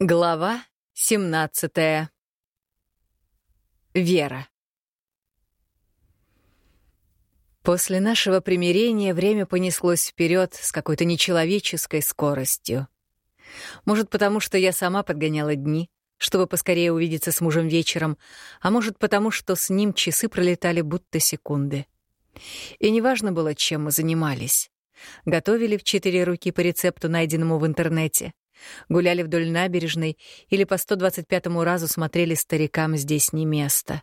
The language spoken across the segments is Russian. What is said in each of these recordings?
Глава 17. Вера. После нашего примирения время понеслось вперед с какой-то нечеловеческой скоростью. Может, потому что я сама подгоняла дни, чтобы поскорее увидеться с мужем вечером, а может, потому что с ним часы пролетали будто секунды. И неважно было, чем мы занимались. Готовили в четыре руки по рецепту, найденному в интернете гуляли вдоль набережной или по 125-му разу смотрели старикам здесь не место.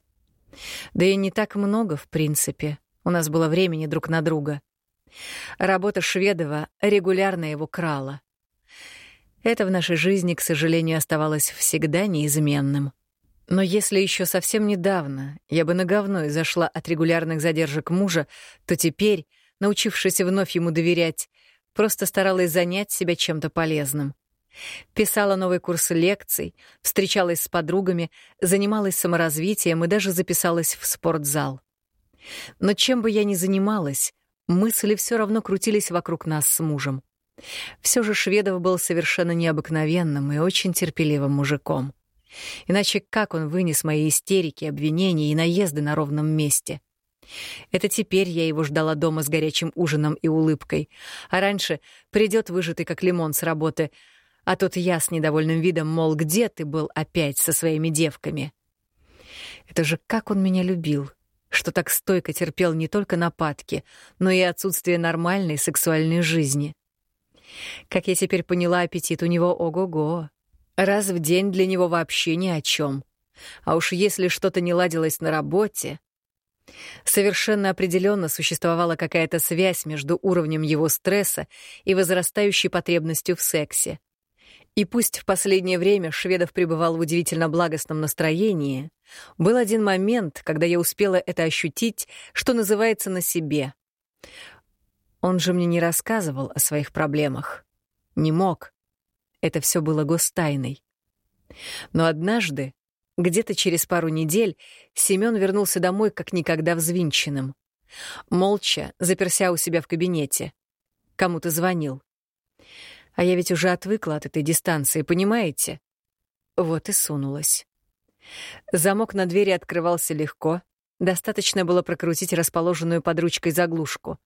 Да и не так много, в принципе. У нас было времени друг на друга. Работа Шведова регулярно его крала. Это в нашей жизни, к сожалению, оставалось всегда неизменным. Но если еще совсем недавно я бы на говно изошла от регулярных задержек мужа, то теперь, научившись вновь ему доверять, просто старалась занять себя чем-то полезным. Писала новый курс лекций, встречалась с подругами, занималась саморазвитием и даже записалась в спортзал. Но чем бы я ни занималась, мысли все равно крутились вокруг нас с мужем. Все же Шведов был совершенно необыкновенным и очень терпеливым мужиком. Иначе как он вынес мои истерики, обвинения и наезды на ровном месте? Это теперь я его ждала дома с горячим ужином и улыбкой, а раньше придет выжатый как лимон с работы — а тут я с недовольным видом, мол, где ты был опять со своими девками? Это же как он меня любил, что так стойко терпел не только нападки, но и отсутствие нормальной сексуальной жизни. Как я теперь поняла, аппетит у него ого-го. Раз в день для него вообще ни о чем. А уж если что-то не ладилось на работе... Совершенно определенно существовала какая-то связь между уровнем его стресса и возрастающей потребностью в сексе. И пусть в последнее время Шведов пребывал в удивительно благостном настроении, был один момент, когда я успела это ощутить, что называется, на себе. Он же мне не рассказывал о своих проблемах. Не мог. Это все было гостайной. Но однажды, где-то через пару недель, Семён вернулся домой как никогда взвинченным. Молча, заперся у себя в кабинете. Кому-то звонил. А я ведь уже отвыкла от этой дистанции, понимаете? Вот и сунулась. Замок на двери открывался легко. Достаточно было прокрутить расположенную под ручкой заглушку.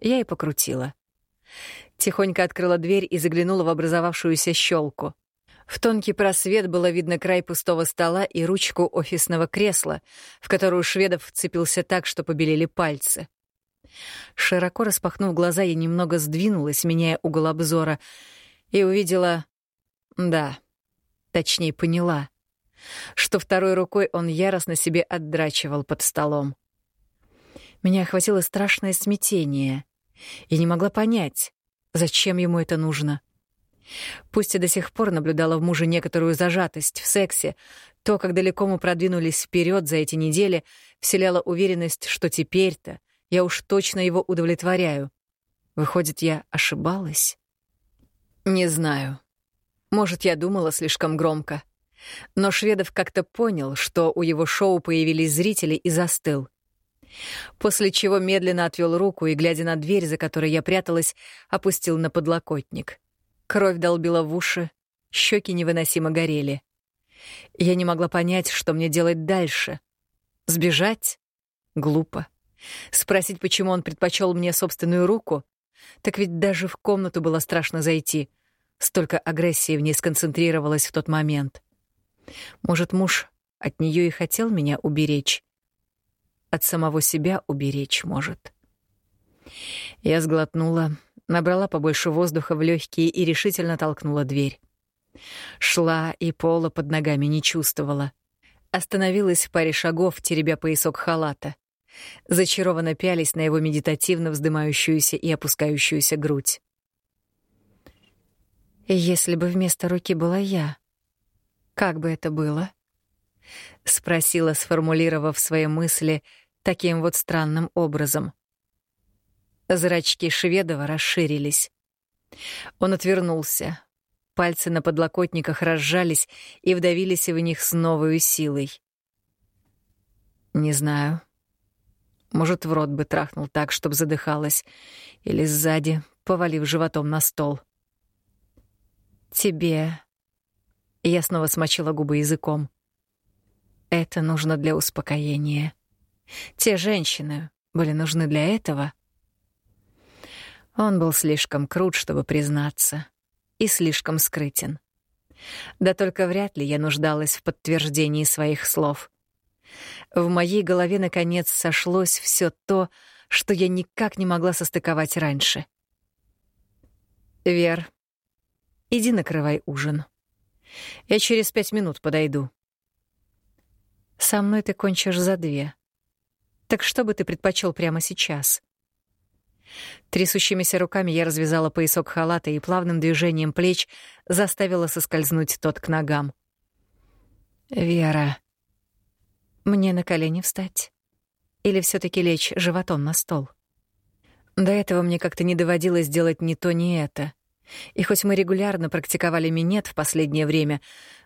Я и покрутила. Тихонько открыла дверь и заглянула в образовавшуюся щелку. В тонкий просвет было видно край пустого стола и ручку офисного кресла, в которую Шведов вцепился так, что побелели пальцы. Широко распахнув глаза, я немного сдвинулась, меняя угол обзора, и увидела... Да, точнее поняла, что второй рукой он яростно себе отдрачивал под столом. Меня охватило страшное смятение. Я не могла понять, зачем ему это нужно. Пусть и до сих пор наблюдала в муже некоторую зажатость в сексе, то, как далеко мы продвинулись вперед за эти недели, вселяло уверенность, что теперь-то я уж точно его удовлетворяю. Выходит, я ошибалась? Не знаю. Может, я думала слишком громко. Но Шведов как-то понял, что у его шоу появились зрители и застыл. После чего медленно отвел руку и, глядя на дверь, за которой я пряталась, опустил на подлокотник. Кровь долбила в уши, щеки невыносимо горели. Я не могла понять, что мне делать дальше. Сбежать? Глупо. Спросить, почему он предпочел мне собственную руку? Так ведь даже в комнату было страшно зайти. Столько агрессии в ней сконцентрировалось в тот момент. Может, муж от нее и хотел меня уберечь? От самого себя уберечь, может. Я сглотнула, набрала побольше воздуха в легкие и решительно толкнула дверь. Шла и пола под ногами не чувствовала. Остановилась в паре шагов, теребя поясок халата зачарованно пялись на его медитативно вздымающуюся и опускающуюся грудь. «Если бы вместо руки была я, как бы это было?» — спросила, сформулировав свои мысли таким вот странным образом. Зрачки Шведова расширились. Он отвернулся. Пальцы на подлокотниках разжались и вдавились в них с новой силой. «Не знаю», может, в рот бы трахнул так, чтобы задыхалась. Или сзади, повалив животом на стол. «Тебе Я снова смочила губы языком. Это нужно для успокоения. Те женщины были нужны для этого. Он был слишком крут, чтобы признаться, и слишком скрытен. Да только вряд ли я нуждалась в подтверждении своих слов. В моей голове, наконец, сошлось все то, что я никак не могла состыковать раньше. «Вер, иди накрывай ужин. Я через пять минут подойду». «Со мной ты кончишь за две. Так что бы ты предпочел прямо сейчас?» Трясущимися руками я развязала поясок халата и плавным движением плеч заставила соскользнуть тот к ногам. «Вера, мне на колени встать? Или все таки лечь животом на стол?» До этого мне как-то не доводилось делать ни то, ни это. И хоть мы регулярно практиковали минет в последнее время,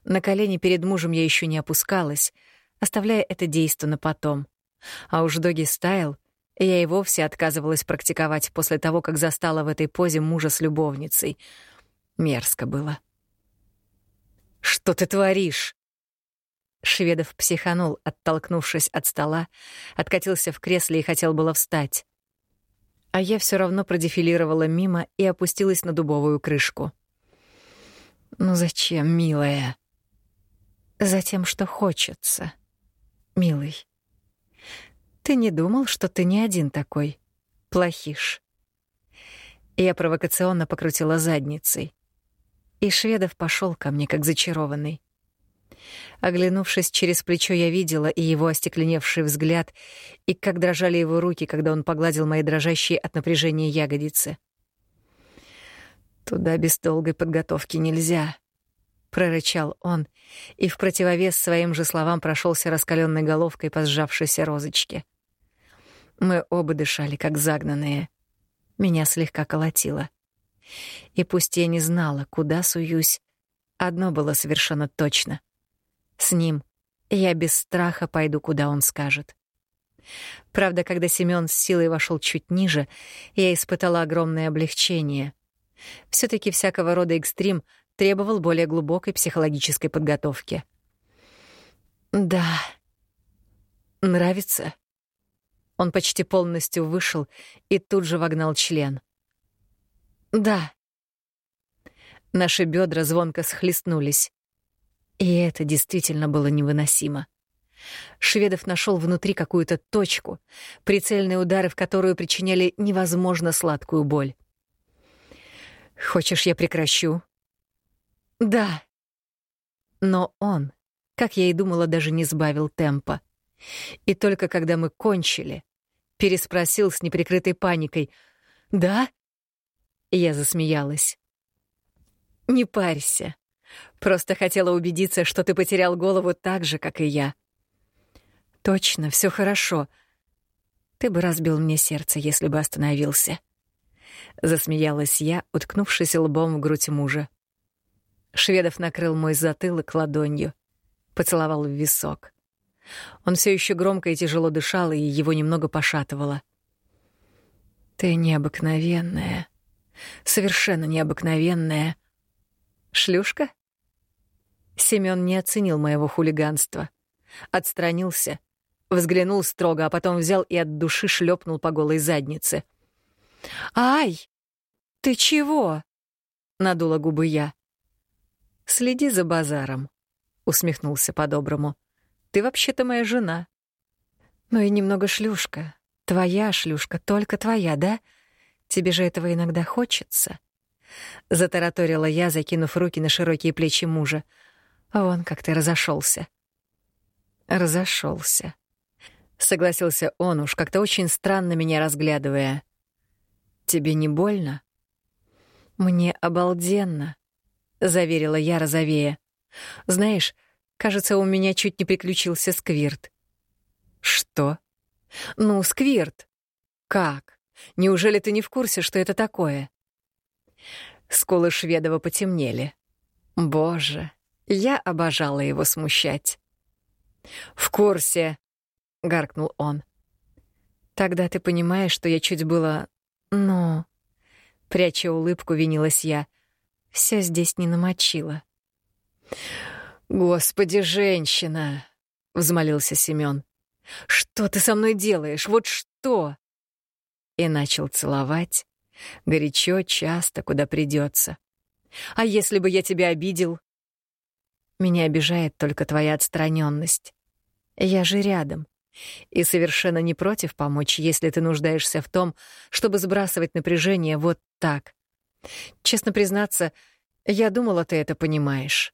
на колени перед мужем я еще не опускалась, оставляя это действо на потом. А уж доги стайл — я и вовсе отказывалась практиковать после того, как застала в этой позе мужа с любовницей. Мерзко было. «Что ты творишь?» Шведов психанул, оттолкнувшись от стола, откатился в кресле и хотел было встать. А я все равно продефилировала мимо и опустилась на дубовую крышку. «Ну зачем, милая?» «Затем, что хочется, милый». Ты не думал, что ты не один такой? Плохиш. Я провокационно покрутила задницей. И Шведов пошел ко мне, как зачарованный. Оглянувшись через плечо, я видела и его остекленевший взгляд, и как дрожали его руки, когда он погладил мои дрожащие от напряжения ягодицы. «Туда без долгой подготовки нельзя», — прорычал он, и в противовес своим же словам прошелся раскаленной головкой по сжавшейся розочке. Мы оба дышали, как загнанные. Меня слегка колотило. И пусть я не знала, куда суюсь, одно было совершенно точно. С ним я без страха пойду, куда он скажет. Правда, когда Семён с силой вошел чуть ниже, я испытала огромное облегчение. все таки всякого рода экстрим требовал более глубокой психологической подготовки. «Да. Нравится?» Он почти полностью вышел и тут же вогнал член. «Да». Наши бедра звонко схлестнулись. И это действительно было невыносимо. Шведов нашел внутри какую-то точку, прицельные удары в которую причиняли невозможно сладкую боль. «Хочешь, я прекращу?» «Да». Но он, как я и думала, даже не сбавил темпа. И только когда мы кончили, переспросил с неприкрытой паникой. «Да?» Я засмеялась. «Не парься. Просто хотела убедиться, что ты потерял голову так же, как и я». «Точно, все хорошо. Ты бы разбил мне сердце, если бы остановился». Засмеялась я, уткнувшись лбом в грудь мужа. Шведов накрыл мой затылок ладонью, поцеловал в висок. Он все еще громко и тяжело дышал, и его немного пошатывало. «Ты необыкновенная. Совершенно необыкновенная. Шлюшка?» Семён не оценил моего хулиганства. Отстранился, взглянул строго, а потом взял и от души шлепнул по голой заднице. «Ай! Ты чего?» — надула губы я. «Следи за базаром», — усмехнулся по-доброму. Ты вообще-то моя жена. Ну и немного шлюшка. Твоя шлюшка, только твоя, да? Тебе же этого иногда хочется. Затараторила я, закинув руки на широкие плечи мужа. Вон как ты разошелся. Разошелся. Согласился он уж, как-то очень странно меня разглядывая. Тебе не больно? Мне обалденно, заверила я розовея. Знаешь, Кажется, у меня чуть не приключился сквирт. Что? Ну, сквирт. Как? Неужели ты не в курсе, что это такое? Скулы Шведова потемнели. Боже, я обожала его смущать. В курсе, гаркнул он. Тогда ты понимаешь, что я чуть было, ну, пряча улыбку, винилась я. Все здесь не намочила. «Господи, женщина!» — взмолился Семён. «Что ты со мной делаешь? Вот что?» И начал целовать. Горячо, часто, куда придется. «А если бы я тебя обидел?» «Меня обижает только твоя отстраненность. Я же рядом. И совершенно не против помочь, если ты нуждаешься в том, чтобы сбрасывать напряжение вот так. Честно признаться, я думала, ты это понимаешь.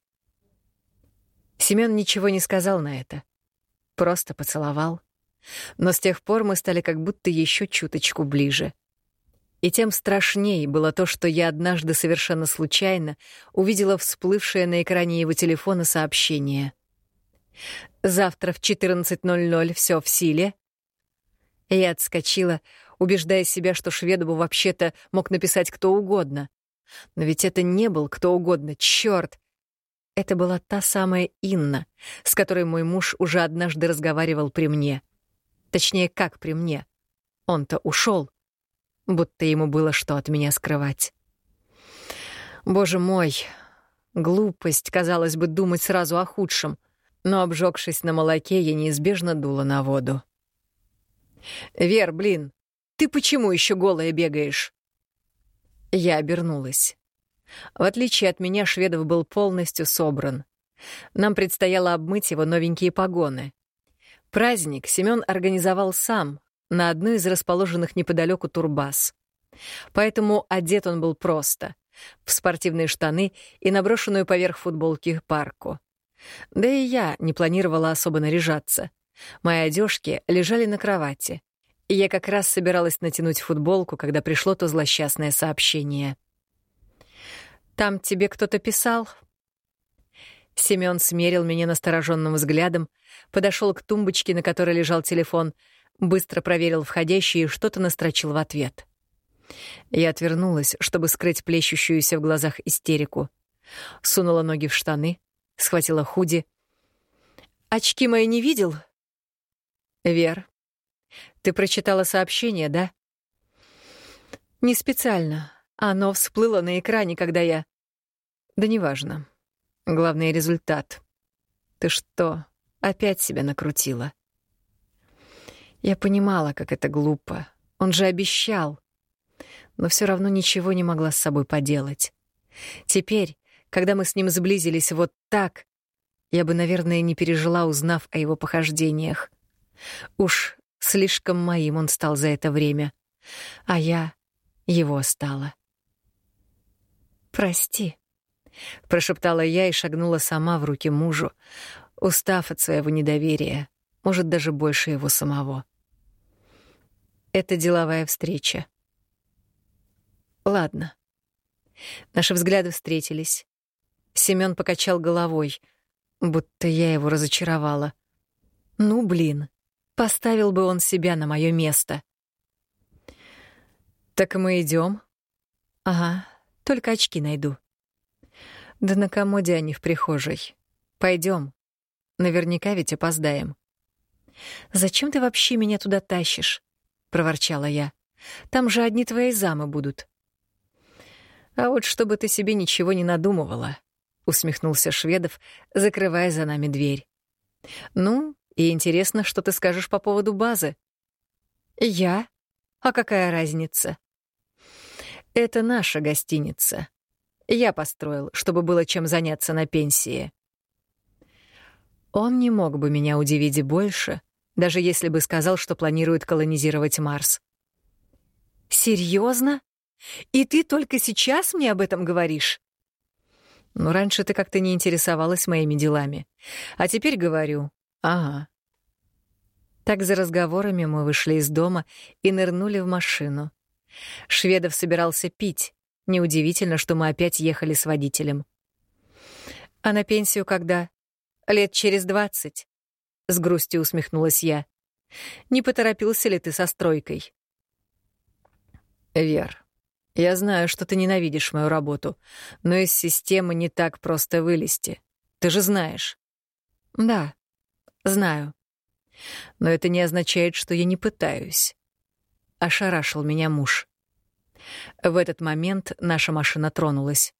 Семён ничего не сказал на это. Просто поцеловал. Но с тех пор мы стали как будто еще чуточку ближе. И тем страшнее было то, что я однажды совершенно случайно увидела всплывшее на экране его телефона сообщение. «Завтра в 14.00 все в силе». Я отскочила, убеждая себя, что Шведову вообще-то мог написать кто угодно. Но ведь это не был кто угодно, чёрт! Это была та самая Инна, с которой мой муж уже однажды разговаривал при мне. Точнее, как при мне. Он-то ушел, будто ему было что от меня скрывать. Боже мой, глупость, казалось бы, думать сразу о худшем. Но, обжегшись на молоке, я неизбежно дула на воду. «Вер, блин, ты почему еще голая бегаешь?» Я обернулась. В отличие от меня, Шведов был полностью собран. Нам предстояло обмыть его новенькие погоны. Праздник Семён организовал сам на одной из расположенных неподалеку турбаз. Поэтому одет он был просто — в спортивные штаны и наброшенную поверх футболки парку. Да и я не планировала особо наряжаться. Мои одежки лежали на кровати. И я как раз собиралась натянуть футболку, когда пришло то злосчастное сообщение. «Там тебе кто-то писал?» Семён смерил меня настороженным взглядом, подошел к тумбочке, на которой лежал телефон, быстро проверил входящий и что-то настрочил в ответ. Я отвернулась, чтобы скрыть плещущуюся в глазах истерику. Сунула ноги в штаны, схватила худи. «Очки мои не видел?» «Вер, ты прочитала сообщение, да? Не специально. Оно всплыло на экране, когда я... Да неважно. Главный результат. Ты что, опять себя накрутила? Я понимала, как это глупо. Он же обещал. Но все равно ничего не могла с собой поделать. Теперь, когда мы с ним сблизились вот так, я бы, наверное, не пережила, узнав о его похождениях. Уж Слишком моим он стал за это время, а я его стала. «Прости», — прошептала я и шагнула сама в руки мужу, устав от своего недоверия, может, даже больше его самого. Это деловая встреча. Ладно. Наши взгляды встретились. Семён покачал головой, будто я его разочаровала. Ну, блин. Поставил бы он себя на мое место. Так мы идем. Ага, только очки найду. Да на комоде они в прихожей. Пойдем. Наверняка ведь опоздаем. Зачем ты вообще меня туда тащишь? Проворчала я. Там же одни твои замы будут. А вот чтобы ты себе ничего не надумывала, усмехнулся Шведов, закрывая за нами дверь. Ну, и интересно, что ты скажешь по поводу базы. Я? А какая разница? Это наша гостиница. Я построил, чтобы было чем заняться на пенсии. Он не мог бы меня удивить больше, даже если бы сказал, что планирует колонизировать Марс. Серьезно? И ты только сейчас мне об этом говоришь? Ну, раньше ты как-то не интересовалась моими делами. А теперь говорю, Ага. Так за разговорами мы вышли из дома и нырнули в машину. Шведов собирался пить. Неудивительно, что мы опять ехали с водителем. А на пенсию когда? Лет через двадцать. С грустью усмехнулась я. Не поторопился ли ты со стройкой? Вер, я знаю, что ты ненавидишь мою работу, но из системы не так просто вылезти. Ты же знаешь. Да, Знаю. Но это не означает, что я не пытаюсь. Ошарашил меня муж. В этот момент наша машина тронулась.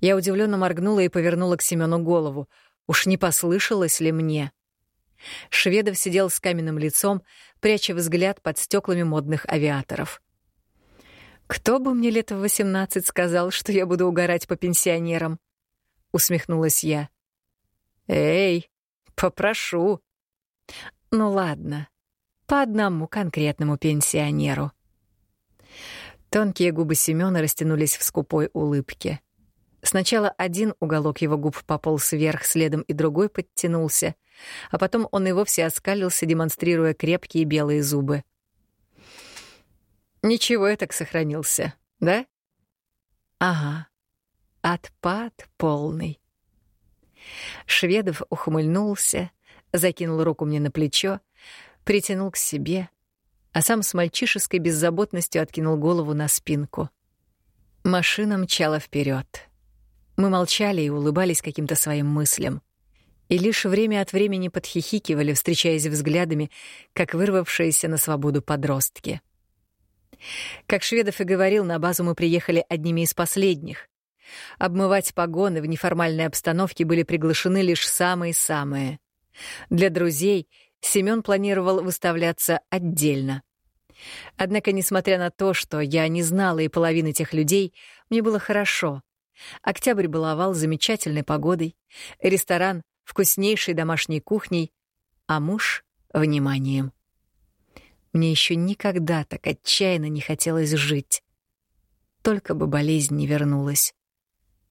Я удивленно моргнула и повернула к Семену голову. Уж не послышалось ли мне? Шведов сидел с каменным лицом, пряча взгляд под стеклами модных авиаторов. «Кто бы мне лет в восемнадцать сказал, что я буду угорать по пенсионерам?» — усмехнулась я. «Эй, попрошу». «Ну ладно, по одному конкретному пенсионеру». Тонкие губы Семёна растянулись в скупой улыбке. Сначала один уголок его губ пополз вверх, следом и другой подтянулся, а потом он и вовсе оскалился, демонстрируя крепкие белые зубы. «Ничего я так сохранился, да?» «Ага. Отпад полный». Шведов ухмыльнулся, закинул руку мне на плечо, притянул к себе, а сам с мальчишеской беззаботностью откинул голову на спинку. Машина мчала вперед. Мы молчали и улыбались каким-то своим мыслям. И лишь время от времени подхихикивали, встречаясь взглядами, как вырвавшиеся на свободу подростки. Как Шведов и говорил, на базу мы приехали одними из последних. Обмывать погоны в неформальной обстановке были приглашены лишь самые-самые. Для друзей Семён планировал выставляться отдельно. Однако, несмотря на то, что я не знала и половины тех людей, мне было хорошо. Октябрь баловал замечательной погодой, ресторан — вкуснейшей домашней кухней, а муж — вниманием. Мне еще никогда так отчаянно не хотелось жить. Только бы болезнь не вернулась.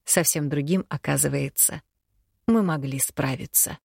Совсем другим, оказывается, мы могли справиться.